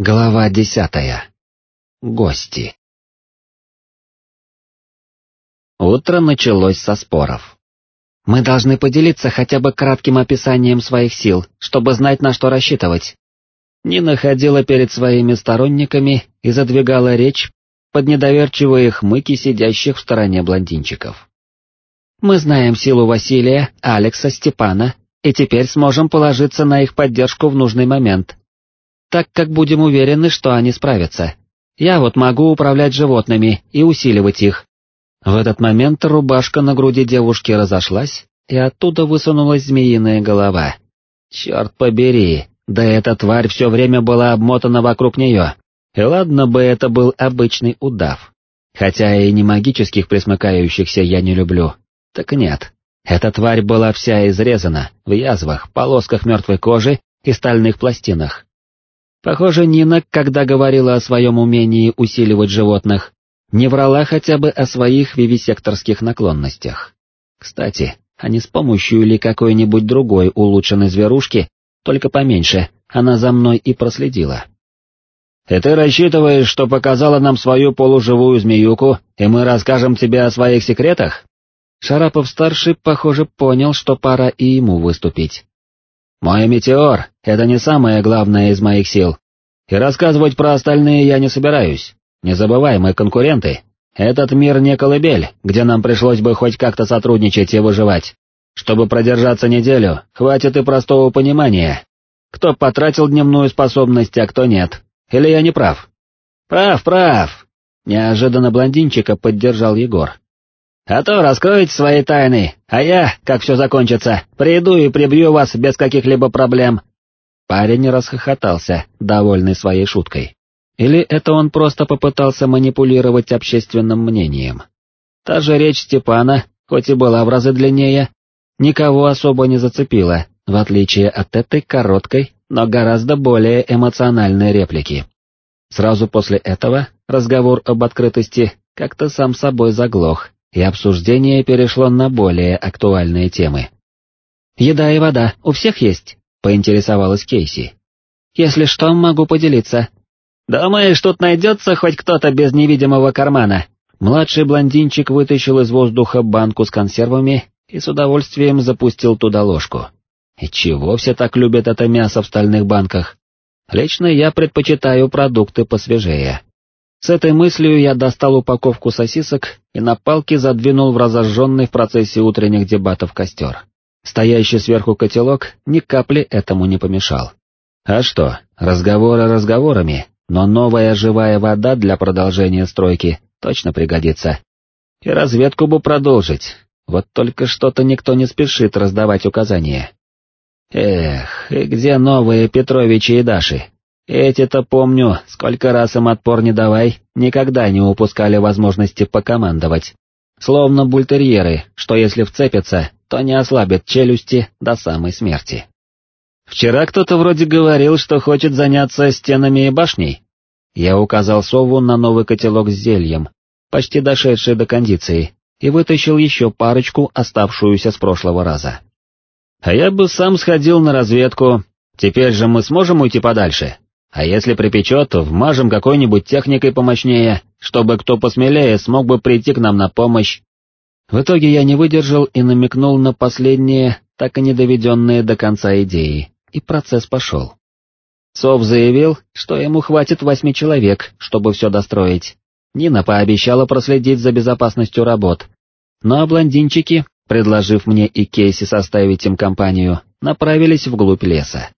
Глава десятая. Гости. Утро началось со споров. Мы должны поделиться хотя бы кратким описанием своих сил, чтобы знать, на что рассчитывать. Нина ходила перед своими сторонниками и задвигала речь под недоверчивые хмыки сидящих в стороне блондинчиков. Мы знаем силу Василия, Алекса, Степана, и теперь сможем положиться на их поддержку в нужный момент, так как будем уверены, что они справятся. Я вот могу управлять животными и усиливать их. В этот момент рубашка на груди девушки разошлась, и оттуда высунулась змеиная голова. Черт побери, да эта тварь все время была обмотана вокруг нее. И ладно бы это был обычный удав. Хотя и не магических присмыкающихся я не люблю. Так нет, эта тварь была вся изрезана, в язвах, полосках мертвой кожи и стальных пластинах. Похоже, Нина, когда говорила о своем умении усиливать животных, не врала хотя бы о своих вивисекторских наклонностях. Кстати, а не с помощью ли какой-нибудь другой улучшенной зверушки, только поменьше, она за мной и проследила. «И ты рассчитываешь, что показала нам свою полуживую змеюку, и мы расскажем тебе о своих секретах?» Шарапов-старший, похоже, понял, что пора и ему выступить. Мой метеор — это не самое главное из моих сил. И рассказывать про остальные я не собираюсь. Не забывай, мы конкуренты. Этот мир не колыбель, где нам пришлось бы хоть как-то сотрудничать и выживать. Чтобы продержаться неделю, хватит и простого понимания. Кто потратил дневную способность, а кто нет. Или я не прав? Прав, прав. Неожиданно блондинчика поддержал Егор. А то раскроете свои тайны, а я, как все закончится, приду и прибью вас без каких-либо проблем». Парень расхохотался, довольный своей шуткой. Или это он просто попытался манипулировать общественным мнением. Та же речь Степана, хоть и была в разы длиннее, никого особо не зацепила, в отличие от этой короткой, но гораздо более эмоциональной реплики. Сразу после этого разговор об открытости как-то сам собой заглох, и обсуждение перешло на более актуальные темы. «Еда и вода у всех есть?» — поинтересовалась Кейси. «Если что, могу поделиться». «Думаешь, тут найдется хоть кто-то без невидимого кармана?» Младший блондинчик вытащил из воздуха банку с консервами и с удовольствием запустил туда ложку. И чего все так любят это мясо в стальных банках? Лично я предпочитаю продукты посвежее. С этой мыслью я достал упаковку сосисок и на палке задвинул в разожженный в процессе утренних дебатов костер. Стоящий сверху котелок ни капли этому не помешал. А что, разговоры разговорами, но новая живая вода для продолжения стройки точно пригодится. И разведку бы продолжить, вот только что-то никто не спешит раздавать указания. Эх, и где новые Петровичи и Даши? Эти-то помню, сколько раз им отпор не давай, никогда не упускали возможности покомандовать. Словно бультерьеры, что если вцепятся, то не ослабят челюсти до самой смерти. Вчера кто-то вроде говорил, что хочет заняться стенами и башней. Я указал сову на новый котелок с зельем, почти дошедший до кондиции, и вытащил еще парочку, оставшуюся с прошлого раза. А я бы сам сходил на разведку, теперь же мы сможем уйти подальше, а если припечет, вмажем какой-нибудь техникой помощнее, чтобы кто посмелее смог бы прийти к нам на помощь. В итоге я не выдержал и намекнул на последние, так и не доведенные до конца идеи, и процесс пошел. Сов заявил, что ему хватит восьми человек, чтобы все достроить. Нина пообещала проследить за безопасностью работ. Ну а блондинчики, предложив мне и Кейси составить им компанию, направились вглубь леса.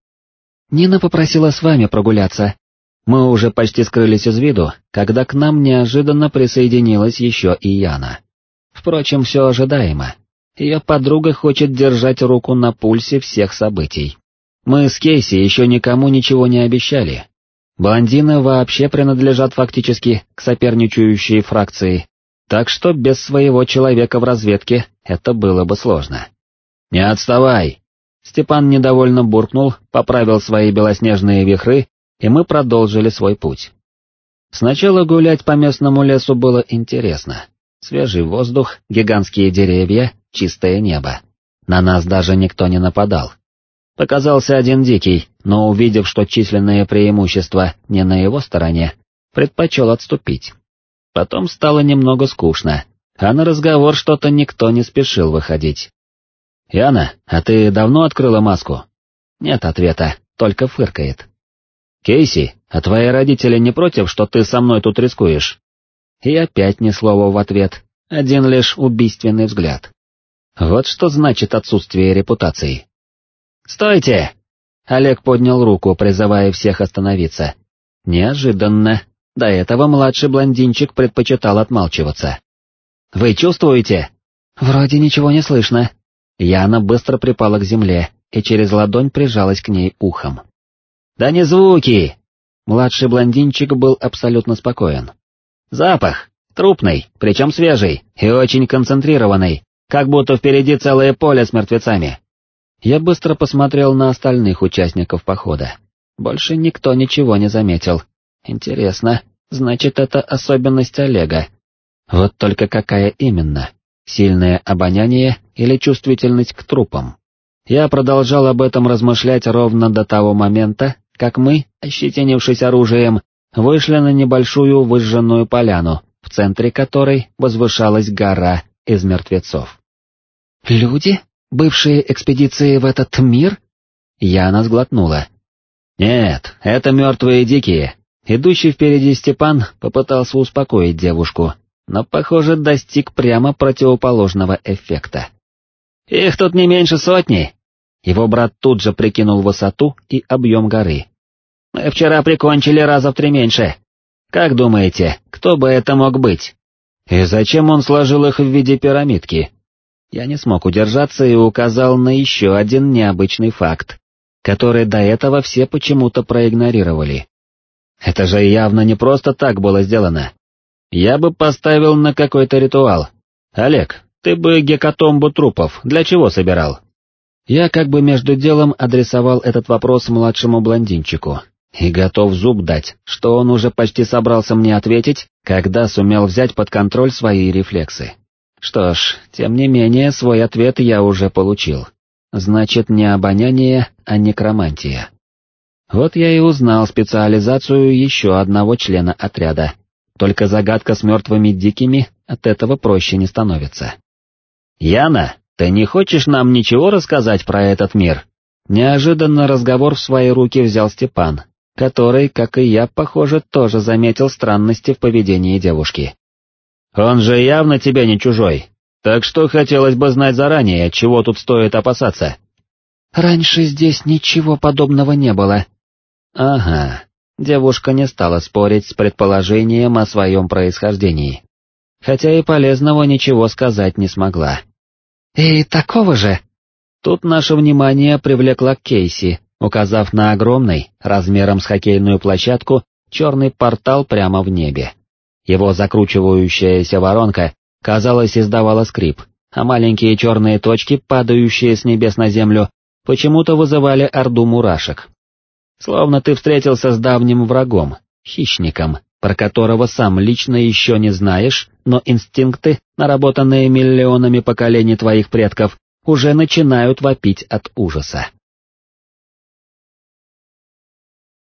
Нина попросила с вами прогуляться. Мы уже почти скрылись из виду, когда к нам неожиданно присоединилась еще и Яна. Впрочем, все ожидаемо. Ее подруга хочет держать руку на пульсе всех событий. Мы с Кейси еще никому ничего не обещали. Блондины вообще принадлежат фактически к соперничающей фракции, так что без своего человека в разведке это было бы сложно. «Не отставай!» Степан недовольно буркнул, поправил свои белоснежные вихры, и мы продолжили свой путь. Сначала гулять по местному лесу было интересно. Свежий воздух, гигантские деревья, чистое небо. На нас даже никто не нападал. Показался один дикий, но увидев, что численное преимущество не на его стороне, предпочел отступить. Потом стало немного скучно, а на разговор что-то никто не спешил выходить. «Яна, а ты давно открыла маску?» Нет ответа, только фыркает. «Кейси, а твои родители не против, что ты со мной тут рискуешь?» И опять ни слова в ответ, один лишь убийственный взгляд. Вот что значит отсутствие репутации. «Стойте!» Олег поднял руку, призывая всех остановиться. Неожиданно. До этого младший блондинчик предпочитал отмалчиваться. «Вы чувствуете?» «Вроде ничего не слышно». Яна быстро припала к земле и через ладонь прижалась к ней ухом. «Да не звуки!» Младший блондинчик был абсолютно спокоен. «Запах! Трупный, причем свежий и очень концентрированный, как будто впереди целое поле с мертвецами». Я быстро посмотрел на остальных участников похода. Больше никто ничего не заметил. Интересно, значит это особенность Олега. Вот только какая именно? Сильное обоняние или чувствительность к трупам? Я продолжал об этом размышлять ровно до того момента, как мы, ощетинившись оружием, вышли на небольшую выжженную поляну, в центре которой возвышалась гора из мертвецов. «Люди? Бывшие экспедиции в этот мир?» Яна сглотнула. «Нет, это мертвые дикие». Идущий впереди Степан попытался успокоить девушку, но, похоже, достиг прямо противоположного эффекта. «Их тут не меньше сотни!» Его брат тут же прикинул высоту и объем горы. «Мы вчера прикончили раза в три меньше. Как думаете, кто бы это мог быть? И зачем он сложил их в виде пирамидки?» Я не смог удержаться и указал на еще один необычный факт, который до этого все почему-то проигнорировали. Это же явно не просто так было сделано. Я бы поставил на какой-то ритуал. Олег, ты бы гекатомбу трупов для чего собирал? Я как бы между делом адресовал этот вопрос младшему блондинчику, и готов зуб дать, что он уже почти собрался мне ответить, когда сумел взять под контроль свои рефлексы. Что ж, тем не менее, свой ответ я уже получил. Значит, не обоняние, а некромантия. Вот я и узнал специализацию еще одного члена отряда. Только загадка с мертвыми дикими от этого проще не становится. «Яна, ты не хочешь нам ничего рассказать про этот мир?» Неожиданно разговор в свои руки взял Степан, который, как и я, похоже, тоже заметил странности в поведении девушки. «Он же явно тебе не чужой, так что хотелось бы знать заранее, чего тут стоит опасаться». «Раньше здесь ничего подобного не было». «Ага», девушка не стала спорить с предположением о своем происхождении, хотя и полезного ничего сказать не смогла. «И такого же?» Тут наше внимание привлекла Кейси, указав на огромный, размером с хоккейную площадку, черный портал прямо в небе. Его закручивающаяся воронка, казалось, издавала скрип, а маленькие черные точки, падающие с небес на землю, почему-то вызывали орду мурашек. Словно ты встретился с давним врагом, хищником, про которого сам лично еще не знаешь, но инстинкты, наработанные миллионами поколений твоих предков, уже начинают вопить от ужаса.